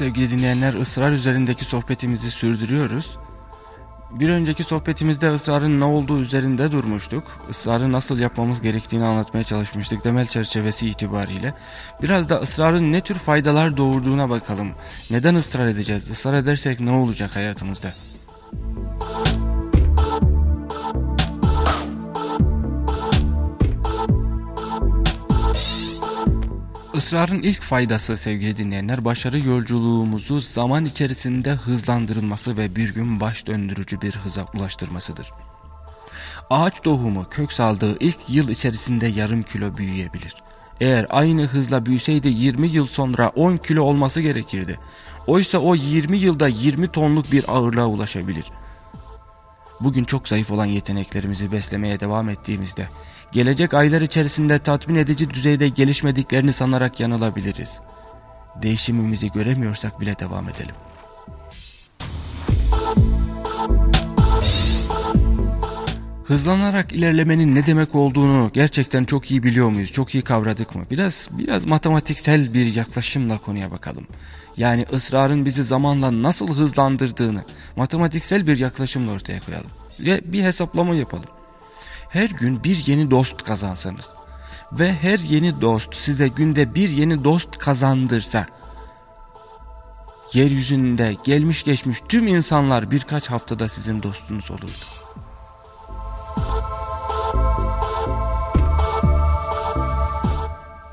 Sevgili dinleyenler ısrar üzerindeki sohbetimizi sürdürüyoruz. Bir önceki sohbetimizde ısrarın ne olduğu üzerinde durmuştuk. Israrı nasıl yapmamız gerektiğini anlatmaya çalışmıştık temel çerçevesi itibariyle. Biraz da ısrarın ne tür faydalar doğurduğuna bakalım. Neden ısrar edeceğiz? Israr edersek ne olacak hayatımızda? Israrın ilk faydası sevgili dinleyenler başarı yolculuğumuzu zaman içerisinde hızlandırılması ve bir gün baş döndürücü bir hıza ulaştırmasıdır. Ağaç tohumu kök saldığı ilk yıl içerisinde yarım kilo büyüyebilir. Eğer aynı hızla büyüseydi 20 yıl sonra 10 kilo olması gerekirdi. Oysa o 20 yılda 20 tonluk bir ağırlığa ulaşabilir. Bugün çok zayıf olan yeteneklerimizi beslemeye devam ettiğimizde gelecek aylar içerisinde tatmin edici düzeyde gelişmediklerini sanarak yanılabiliriz. Değişimimizi göremiyorsak bile devam edelim. Hızlanarak ilerlemenin ne demek olduğunu gerçekten çok iyi biliyor muyuz? Çok iyi kavradık mı? Biraz biraz matematiksel bir yaklaşımla konuya bakalım. Yani ısrarın bizi zamanla nasıl hızlandırdığını matematiksel bir yaklaşımla ortaya koyalım. Ve bir hesaplama yapalım her gün bir yeni dost kazansanız ve her yeni dost size günde bir yeni dost kazandırsa yeryüzünde gelmiş geçmiş tüm insanlar birkaç haftada sizin dostunuz olurdu.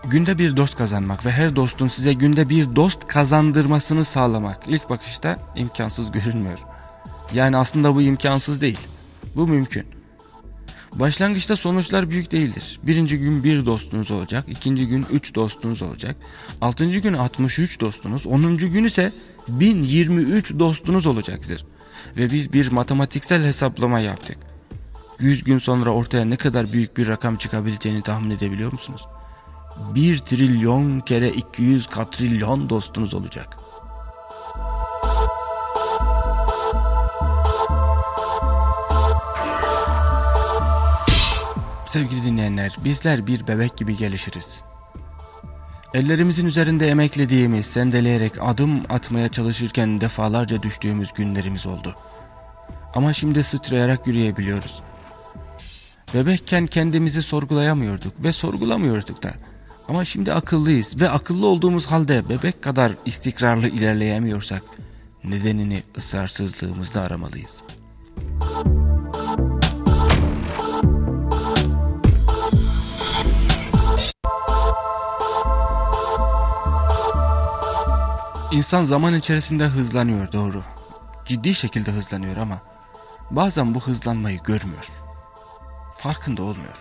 Günde bir dost kazanmak ve her dostun size günde bir dost kazandırmasını sağlamak ilk bakışta imkansız görünmüyor. Yani aslında bu imkansız değil. Bu mümkün. Başlangıçta sonuçlar büyük değildir. Birinci gün bir dostunuz olacak, ikinci gün üç dostunuz olacak, altıncı gün 63 dostunuz, onuncu gün ise 1023 dostunuz olacaktır. Ve biz bir matematiksel hesaplama yaptık. 100 gün sonra ortaya ne kadar büyük bir rakam çıkabileceğini tahmin edebiliyor musunuz? 1 trilyon kere 200 katrilyon dostunuz olacak. Sevgili dinleyenler, bizler bir bebek gibi gelişiriz. Ellerimizin üzerinde emeklediğimiz, sendeleyerek adım atmaya çalışırken defalarca düştüğümüz günlerimiz oldu. Ama şimdi sıçrayarak yürüyebiliyoruz. Bebekken kendimizi sorgulayamıyorduk ve sorgulamıyorduk da. Ama şimdi akıllıyız ve akıllı olduğumuz halde bebek kadar istikrarlı ilerleyemiyorsak nedenini ısrarsızlığımızda aramalıyız. İnsan zaman içerisinde hızlanıyor doğru. Ciddi şekilde hızlanıyor ama bazen bu hızlanmayı görmüyor. Farkında olmuyor.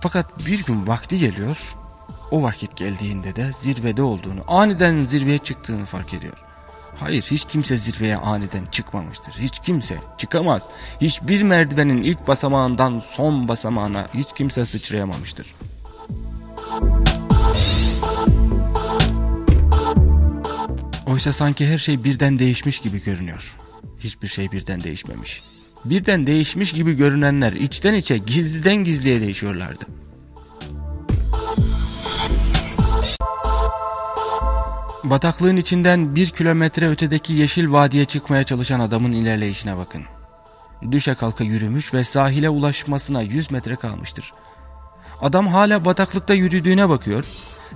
Fakat bir gün vakti geliyor. O vakit geldiğinde de zirvede olduğunu, aniden zirveye çıktığını fark ediyor. Hayır hiç kimse zirveye aniden çıkmamıştır. Hiç kimse çıkamaz. Hiçbir merdivenin ilk basamağından son basamağına hiç kimse sıçrayamamıştır. Oysa sanki her şey birden değişmiş gibi görünüyor. Hiçbir şey birden değişmemiş. Birden değişmiş gibi görünenler içten içe gizliden gizliye değişiyorlardı. Bataklığın içinden bir kilometre ötedeki yeşil vadiye çıkmaya çalışan adamın ilerleyişine bakın. Düşe kalka yürümüş ve sahile ulaşmasına 100 metre kalmıştır. Adam hala bataklıkta yürüdüğüne bakıyor.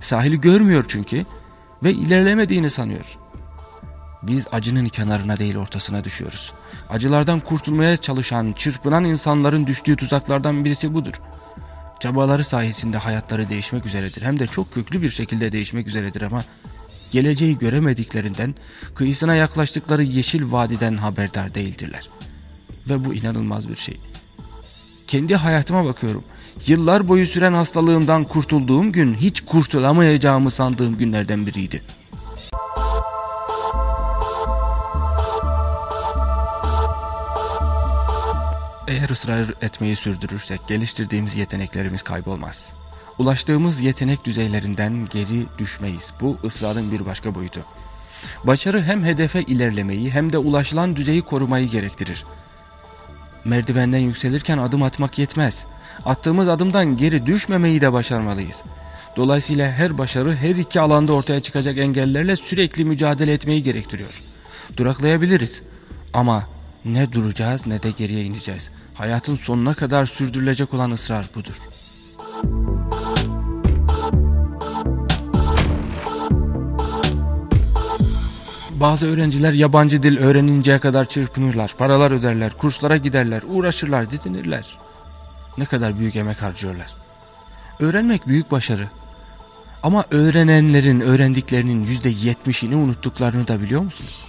Sahili görmüyor çünkü ve ilerlemediğini sanıyor. Biz acının kenarına değil ortasına düşüyoruz. Acılardan kurtulmaya çalışan, çırpınan insanların düştüğü tuzaklardan birisi budur. Çabaları sayesinde hayatları değişmek üzeredir. Hem de çok köklü bir şekilde değişmek üzeredir ama geleceği göremediklerinden kıyısına yaklaştıkları yeşil vadiden haberdar değildirler. Ve bu inanılmaz bir şey. Kendi hayatıma bakıyorum. Yıllar boyu süren hastalığımdan kurtulduğum gün hiç kurtulamayacağımı sandığım günlerden biriydi. Eğer ısrar etmeyi sürdürürsek geliştirdiğimiz yeteneklerimiz kaybolmaz. Ulaştığımız yetenek düzeylerinden geri düşmeyiz. Bu ısrarın bir başka boyutu. Başarı hem hedefe ilerlemeyi hem de ulaşılan düzeyi korumayı gerektirir. Merdivenden yükselirken adım atmak yetmez. Attığımız adımdan geri düşmemeyi de başarmalıyız. Dolayısıyla her başarı her iki alanda ortaya çıkacak engellerle sürekli mücadele etmeyi gerektiriyor. Duraklayabiliriz ama ne duracağız ne de geriye ineceğiz. Hayatın sonuna kadar sürdürülecek olan ısrar budur. Bazı öğrenciler yabancı dil öğreninceye kadar çırpınırlar, paralar öderler, kurslara giderler, uğraşırlar, didinirler. Ne kadar büyük emek harcıyorlar. Öğrenmek büyük başarı. Ama öğrenenlerin öğrendiklerinin yüzde yetmişini unuttuklarını da biliyor musunuz?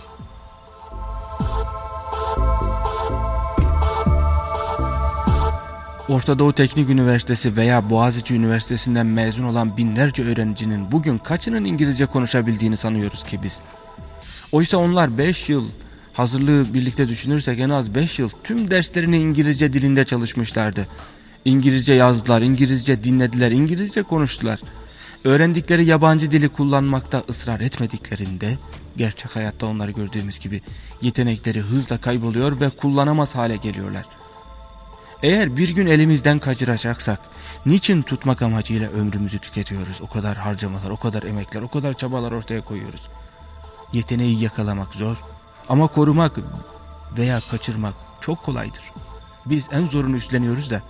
Orta Doğu Teknik Üniversitesi veya Boğaziçi Üniversitesi'nden mezun olan binlerce öğrencinin bugün kaçının İngilizce konuşabildiğini sanıyoruz ki biz. Oysa onlar 5 yıl hazırlığı birlikte düşünürsek en az 5 yıl tüm derslerini İngilizce dilinde çalışmışlardı. İngilizce yazdılar, İngilizce dinlediler, İngilizce konuştular. Öğrendikleri yabancı dili kullanmakta ısrar etmediklerinde gerçek hayatta onları gördüğümüz gibi yetenekleri hızla kayboluyor ve kullanamaz hale geliyorlar. Eğer bir gün elimizden kaçıracaksak niçin tutmak amacıyla ömrümüzü tüketiyoruz? O kadar harcamalar, o kadar emekler, o kadar çabalar ortaya koyuyoruz. Yeteneği yakalamak zor ama korumak veya kaçırmak çok kolaydır. Biz en zorunu üstleniyoruz da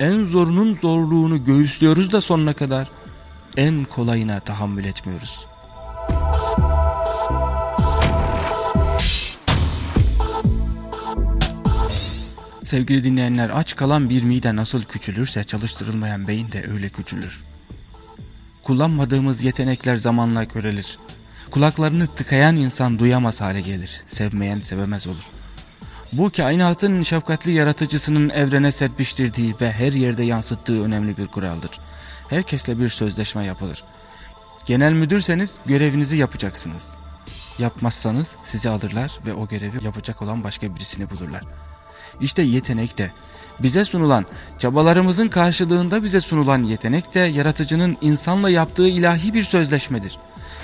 en zorunun zorluğunu göğüslüyoruz da sonuna kadar en kolayına tahammül etmiyoruz. Sevgili dinleyenler aç kalan bir mide nasıl küçülürse çalıştırılmayan beyin de öyle küçülür. Kullanmadığımız yetenekler zamanla körelir. Kulaklarını tıkayan insan duyamaz hale gelir. Sevmeyen sevemez olur. Bu kainatın şefkatli yaratıcısının evrene serpiştirdiği ve her yerde yansıttığı önemli bir kuraldır. Herkesle bir sözleşme yapılır. Genel müdürseniz görevinizi yapacaksınız. Yapmazsanız sizi alırlar ve o görevi yapacak olan başka birisini bulurlar. İşte yetenek de bize sunulan, çabalarımızın karşılığında bize sunulan yetenek de yaratıcının insanla yaptığı ilahi bir sözleşmedir.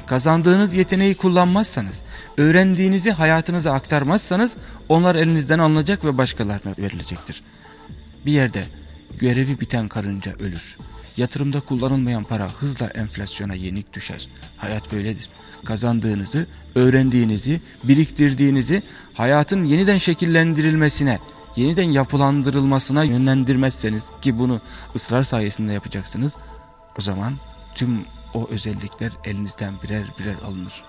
Kazandığınız yeteneği kullanmazsanız, öğrendiğinizi hayatınıza aktarmazsanız onlar elinizden alınacak ve başkalarına verilecektir. Bir yerde görevi biten karınca ölür. Yatırımda kullanılmayan para hızla enflasyona yenik düşer. Hayat böyledir. Kazandığınızı, öğrendiğinizi, biriktirdiğinizi hayatın yeniden şekillendirilmesine, yeniden yapılandırılmasına yönlendirmezseniz ki bunu ısrar sayesinde yapacaksınız, o zaman tüm o özellikler elinizden birer birer alınır.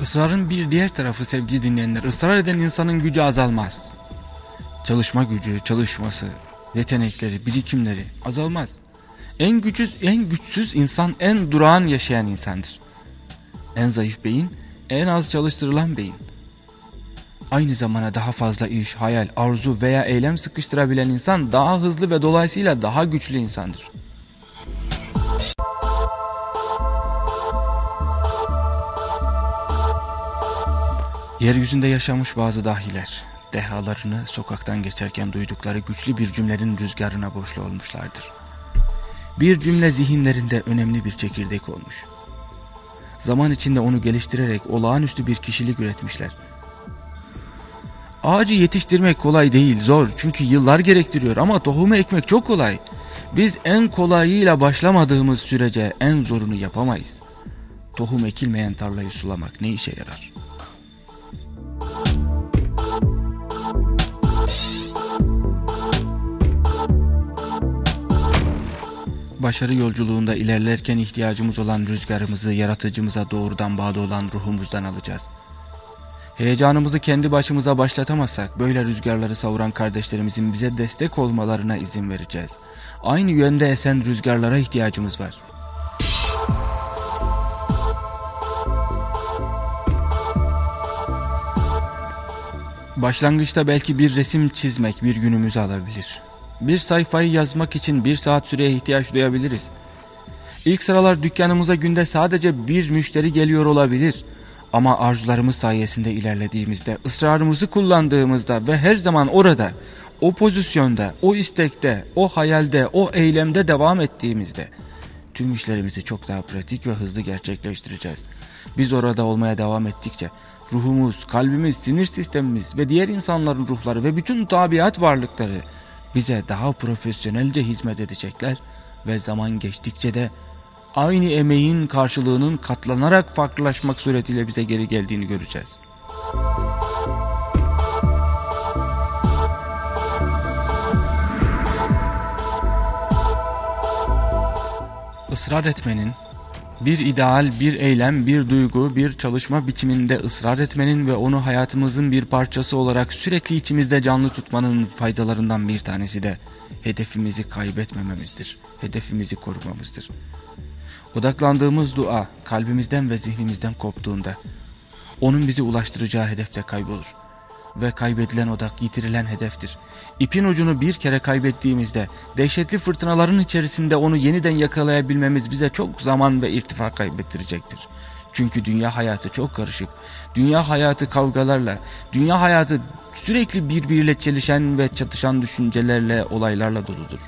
Israrın bir diğer tarafı sevgili dinleyenler, ısrar eden insanın gücü azalmaz. Çalışma gücü, çalışması, yetenekleri, birikimleri azalmaz. En güçsüz, en güçsüz insan en durağan yaşayan insandır. En zayıf beyin, en az çalıştırılan beyin. Aynı zamana daha fazla iş, hayal, arzu veya eylem sıkıştırabilen insan daha hızlı ve dolayısıyla daha güçlü insandır. Yeryüzünde yaşamış bazı dahiler, dehalarını sokaktan geçerken duydukları güçlü bir cümlenin rüzgarına boşlu olmuşlardır. Bir cümle zihinlerinde önemli bir çekirdek olmuş. Zaman içinde onu geliştirerek olağanüstü bir kişilik üretmişler. Ağacı yetiştirmek kolay değil, zor çünkü yıllar gerektiriyor ama tohumu ekmek çok kolay. Biz en kolayıyla başlamadığımız sürece en zorunu yapamayız. Tohum ekilmeyen tarlayı sulamak ne işe yarar? Başarı yolculuğunda ilerlerken ihtiyacımız olan rüzgarımızı yaratıcımıza doğrudan bağlı olan ruhumuzdan alacağız. Heyecanımızı kendi başımıza başlatamazsak böyle rüzgarları savuran kardeşlerimizin bize destek olmalarına izin vereceğiz. Aynı yönde esen rüzgarlara ihtiyacımız var. Başlangıçta belki bir resim çizmek bir günümüzü alabilir. Bir sayfayı yazmak için bir saat süreye ihtiyaç duyabiliriz. İlk sıralar dükkanımıza günde sadece bir müşteri geliyor olabilir. Ama arzularımız sayesinde ilerlediğimizde, ısrarımızı kullandığımızda ve her zaman orada, o pozisyonda, o istekte, o hayalde, o eylemde devam ettiğimizde tüm işlerimizi çok daha pratik ve hızlı gerçekleştireceğiz. Biz orada olmaya devam ettikçe ruhumuz, kalbimiz, sinir sistemimiz ve diğer insanların ruhları ve bütün tabiat varlıkları bize daha profesyonelce hizmet edecekler ve zaman geçtikçe de aynı emeğin karşılığının katlanarak farklılaşmak suretiyle bize geri geldiğini göreceğiz. ısrar etmenin, bir ideal, bir eylem, bir duygu, bir çalışma biçiminde ısrar etmenin ve onu hayatımızın bir parçası olarak sürekli içimizde canlı tutmanın faydalarından bir tanesi de hedefimizi kaybetmememizdir. Hedefimizi korumamızdır. Odaklandığımız dua kalbimizden ve zihnimizden koptuğunda onun bizi ulaştıracağı hedefte kaybolur ve kaybedilen odak yitirilen hedeftir. İpin ucunu bir kere kaybettiğimizde dehşetli fırtınaların içerisinde onu yeniden yakalayabilmemiz bize çok zaman ve irtifa kaybettirecektir. Çünkü dünya hayatı çok karışık. Dünya hayatı kavgalarla, dünya hayatı sürekli birbiriyle çelişen ve çatışan düşüncelerle, olaylarla doludur.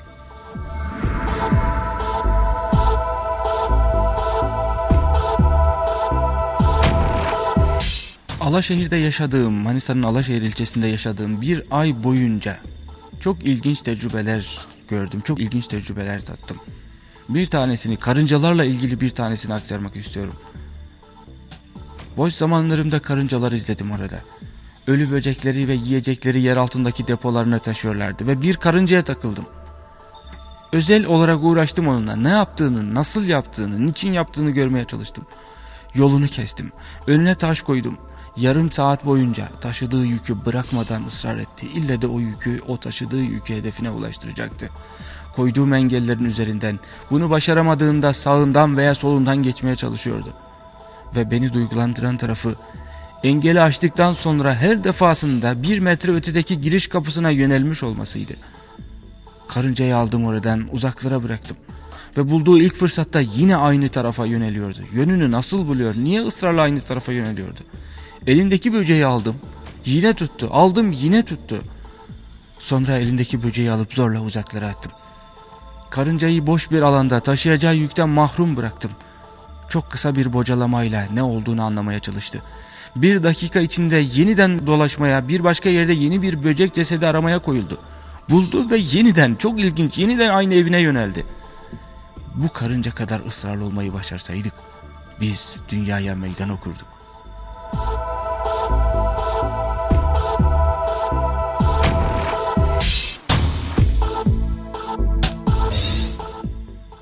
Alaşehir'de yaşadığım, Manisa'nın Alaşehir ilçesinde yaşadığım bir ay boyunca çok ilginç tecrübeler gördüm. Çok ilginç tecrübeler tattım. Bir tanesini, karıncalarla ilgili bir tanesini aktarmak istiyorum. Boş zamanlarımda karıncalar izledim orada. Ölü böcekleri ve yiyecekleri yer altındaki depolarına taşıyorlardı ve bir karıncaya takıldım. Özel olarak uğraştım onunla. Ne yaptığını, nasıl yaptığını, niçin yaptığını görmeye çalıştım. Yolunu kestim. Önüne taş koydum. Yarım saat boyunca taşıdığı yükü bırakmadan ısrar etti. İlle de o yükü, o taşıdığı yükü hedefine ulaştıracaktı. Koyduğum engellerin üzerinden, bunu başaramadığında sağından veya solundan geçmeye çalışıyordu. Ve beni duygulandıran tarafı, engeli açtıktan sonra her defasında bir metre ötedeki giriş kapısına yönelmiş olmasıydı. Karıncayı aldım oradan, uzaklara bıraktım ve bulduğu ilk fırsatta yine aynı tarafa yöneliyordu. Yönünü nasıl buluyor? Niye ısrarla aynı tarafa yöneliyordu? Elindeki böceği aldım. Yine tuttu. Aldım yine tuttu. Sonra elindeki böceği alıp zorla uzaklara attım. Karıncayı boş bir alanda taşıyacağı yükten mahrum bıraktım. Çok kısa bir bocalamayla ne olduğunu anlamaya çalıştı. Bir dakika içinde yeniden dolaşmaya, bir başka yerde yeni bir böcek cesedi aramaya koyuldu. Buldu ve yeniden çok ilginç, yeniden aynı evine yöneldi. Bu karınca kadar ısrarlı olmayı başarsaydık, biz dünyaya meydan okurduk.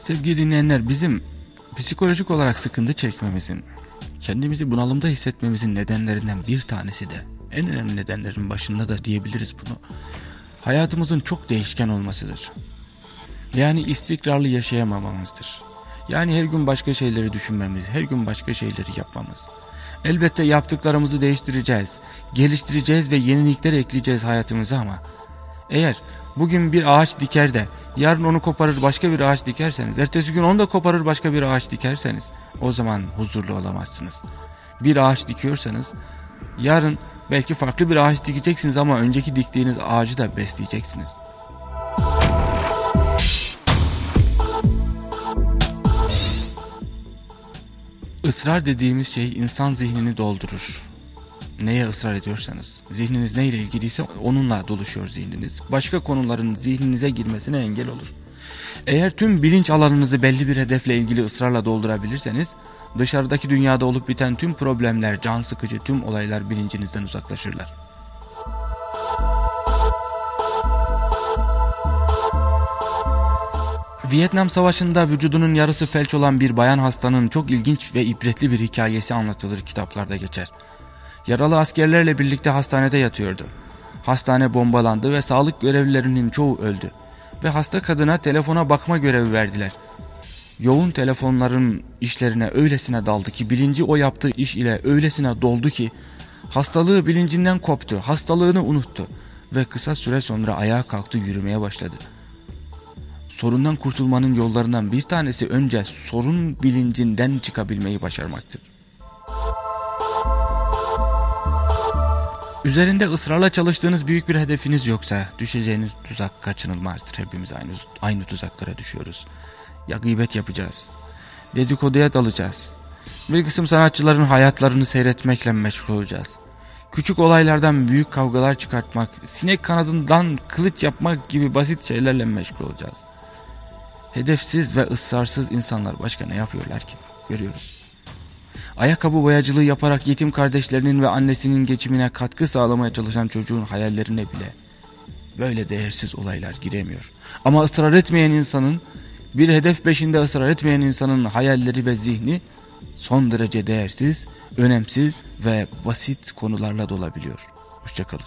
Sevgili dinleyenler bizim psikolojik olarak sıkıntı çekmemizin, kendimizi bunalımda hissetmemizin nedenlerinden bir tanesi de en önemli nedenlerin başında da diyebiliriz bunu. Hayatımızın çok değişken olmasıdır. Yani istikrarlı yaşayamamamızdır. Yani her gün başka şeyleri düşünmemiz, her gün başka şeyleri yapmamız. Elbette yaptıklarımızı değiştireceğiz, geliştireceğiz ve yenilikler ekleyeceğiz hayatımıza ama eğer bugün bir ağaç diker de yarın onu koparır başka bir ağaç dikerseniz, ertesi gün onu da koparır başka bir ağaç dikerseniz o zaman huzurlu olamazsınız. Bir ağaç dikiyorsanız yarın belki farklı bir ağaç dikeceksiniz ama önceki diktiğiniz ağacı da besleyeceksiniz. Israr dediğimiz şey insan zihnini doldurur. Neye ısrar ediyorsanız, zihniniz neyle ilgiliyse onunla doluşuyor zihniniz. Başka konuların zihninize girmesine engel olur. Eğer tüm bilinç alanınızı belli bir hedefle ilgili ısrarla doldurabilirseniz, dışarıdaki dünyada olup biten tüm problemler, can sıkıcı tüm olaylar bilincinizden uzaklaşırlar. Vietnam Savaşı'nda vücudunun yarısı felç olan bir bayan hastanın çok ilginç ve ibretli bir hikayesi anlatılır kitaplarda geçer. Yaralı askerlerle birlikte hastanede yatıyordu. Hastane bombalandı ve sağlık görevlilerinin çoğu öldü. Ve hasta kadına telefona bakma görevi verdiler. Yoğun telefonların işlerine öylesine daldı ki bilinci o yaptığı iş ile öylesine doldu ki hastalığı bilincinden koptu, hastalığını unuttu ve kısa süre sonra ayağa kalktı yürümeye başladı.'' sorundan kurtulmanın yollarından bir tanesi önce sorun bilincinden çıkabilmeyi başarmaktır. Üzerinde ısrarla çalıştığınız büyük bir hedefiniz yoksa düşeceğiniz tuzak kaçınılmazdır. Hepimiz aynı, aynı tuzaklara düşüyoruz. ya gıybet yapacağız. Dedikoduya dalacağız. Bir kısım sanatçıların hayatlarını seyretmekle meşgul olacağız. Küçük olaylardan büyük kavgalar çıkartmak, sinek kanadından kılıç yapmak gibi basit şeylerle meşgul olacağız. Hedefsiz ve ıslarsız insanlar başka ne yapıyorlar ki? Görüyoruz. Ayakkabı boyacılığı yaparak yetim kardeşlerinin ve annesinin geçimine katkı sağlamaya çalışan çocuğun hayallerine bile böyle değersiz olaylar giremiyor. Ama ısrar etmeyen insanın, bir hedef peşinde ısrar etmeyen insanın hayalleri ve zihni son derece değersiz, önemsiz ve basit konularla dolabiliyor. Hoşçakalın.